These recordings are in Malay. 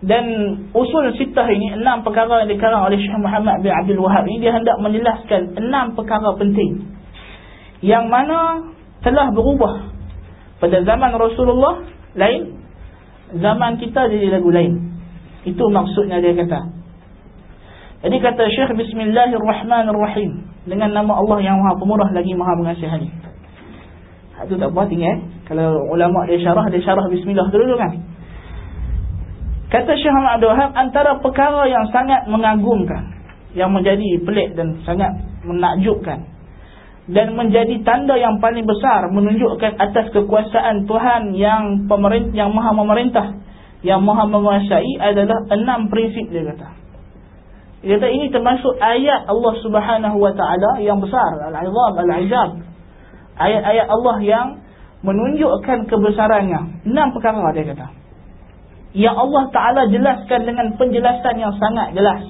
dan usul sitah ini enam perkara yang dikarang oleh Syekh Muhammad bin Abdul Wahab ini dia hendak menjelaskan enam perkara penting. Yang mana telah berubah pada zaman Rasulullah lain zaman kita jadi lagu lain. Itu maksudnya dia kata. Jadi kata Syekh Bismillahirrahmanirrahim. Dengan nama Allah yang maha pemurah lagi maha mengasihani. Itu tak apa tinggal kalau ulama dia syarah dia syarah Bismillah dulu kan Kata Syekh Muhammad Abdul Wahab antara perkara yang sangat mengagumkan yang menjadi pelik dan sangat menakjubkan dan menjadi tanda yang paling besar menunjukkan atas kekuasaan Tuhan yang pemerintah yang maha memerintah yang maha menguasai adalah enam prinsip dia kata. Dia kata ini termasuk ayat Allah Subhanahu wa taala yang besar al-'izam al-'izab. Ayat-ayat Allah yang menunjukkan kebesarannya. Enam perkara dia kata yang Allah Ta'ala jelaskan dengan penjelasan yang sangat jelas.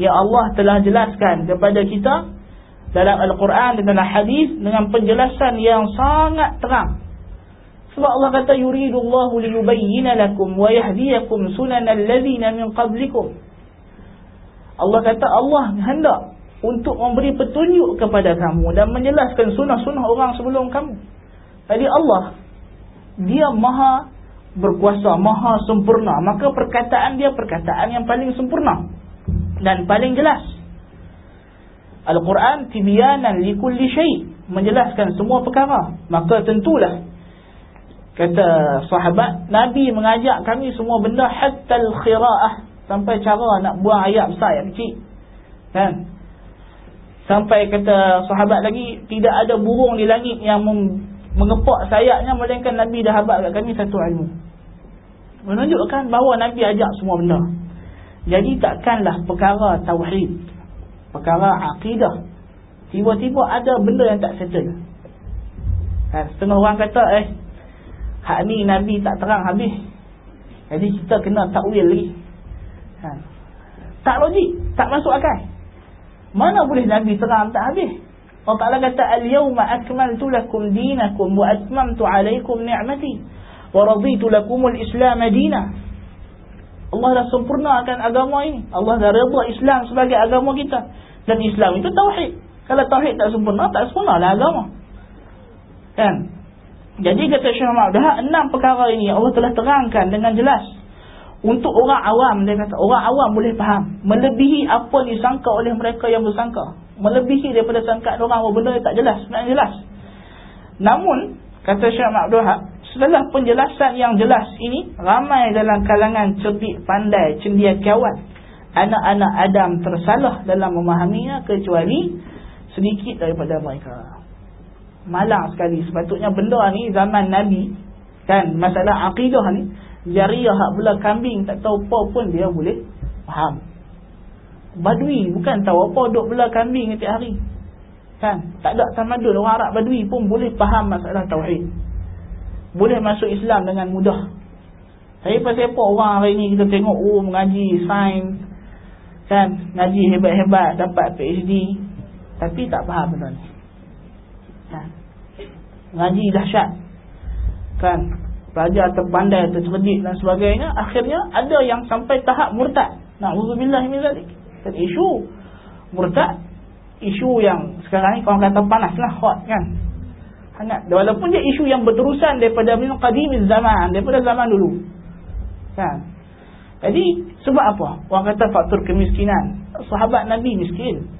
Yang Allah telah jelaskan kepada kita dalam Al-Quran dan dalam hadis dengan penjelasan yang sangat terang. Sebab Allah kata yuridullahu liyubayyina lakum wa yahdiyakum sunanal ladhina min qablikum. Allah kata Allah hendak untuk memberi petunjuk kepada kamu dan menjelaskan sunnah-sunnah orang sebelum kamu. Jadi Allah dia maha berkuasa maha sempurna maka perkataan dia perkataan yang paling sempurna dan paling jelas. Al-Quran tibyanan likulli syai menjelaskan semua perkara. Maka tentulah kata sahabat Nabi mengajak kami semua benda hatta al-khira'ah sampai cara nak buang ayat besar yang kecil. Kan? Sampai kata sahabat lagi tidak ada burung di langit yang mengepak sayapnya melainkan Nabi dah habaq kat kami satu ilmu. Menunjukkan bahawa Nabi ajak semua benda. Jadi takkanlah perkara tauhid perkara akidah tiba-tiba ada benda yang tak settle. Kan setengah orang kata eh hak ni Nabi tak terang habis. Jadi kita kena takwil lagi. Kan tak logik tak masuk akal. Mana boleh Nabi terang tak habis Allah Ta'ala kata al-yawma akmaltu lakum dinakum wa atmamtu alaikum ni'mati waraditu lakumul islam madina Allah dah sempurnakan agama ini. Allah dah redha Islam sebagai agama kita. Dan Islam itu tauhid. Kalau tauhid tak sempurna tak sempurnalah agama. Kan? Jadi kata Syekh dah enam perkara ini Allah telah terangkan dengan jelas. Untuk orang awam dia kata orang awam boleh faham. Melebihi apa disangka oleh mereka yang bersangka melebihi daripada sangkaan orang bahawa benda tak jelas sebenarnya jelas namun kata Syekh Muhammad Setelah penjelasan yang jelas ini, ramai dalam kalangan cerdik pandai, cendikiawan, anak-anak Adam tersalah dalam memahaminya kecuali sedikit daripada mereka. Malang sekali. Sepatutnya benda ni zaman Nabi, kan, masalah akidah ni, jariah hak belah kambing tak tahu apa pun dia boleh faham. Badui bukan tahu apa duk belah kambing setiap hari. Kan? Tak ada tamadun orang Arab Badui pun boleh faham masalah tauhid boleh masuk Islam dengan mudah. Tapi pasal apa orang hari ni kita tengok oh mengaji sains kan, ngaji hebat-hebat dapat PhD tapi tak faham benda ni. Kan? Ngaji dahsyat. Kan? Pelajar terpandai, tercerdik dan sebagainya, akhirnya ada yang sampai tahap murtad. Nauzubillah min zalik. Dan isu murtad isu yang sekarang ni orang kata panaslah hot kan? Hangat. Walaupun dia isu yang berterusan daripada min qadimin zaman daripada zaman dulu. Kan? Jadi sebab apa? Orang kata faktor kemiskinan. Sahabat nabi miskin.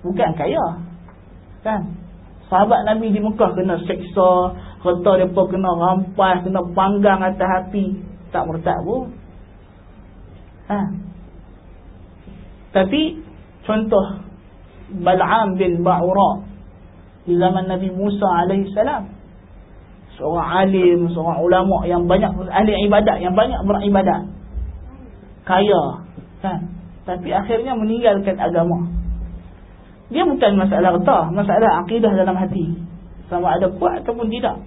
Bukan kaya. Kan? Sahabat nabi di Mekah kena seksa harta depa kena rampas kena panggang atas api. Tak murtad pun. Ha tapi contoh Bal'am bin Ba'ura di zaman Nabi Musa alaihissalam seorang alim seorang ulama yang banyak ahli ibadat yang banyak beribadat. Kaya kan? Tapi akhirnya meninggalkan agama. Dia bukan masalah harta masalah akidah dalam hati. Sama ada kuat ataupun tidak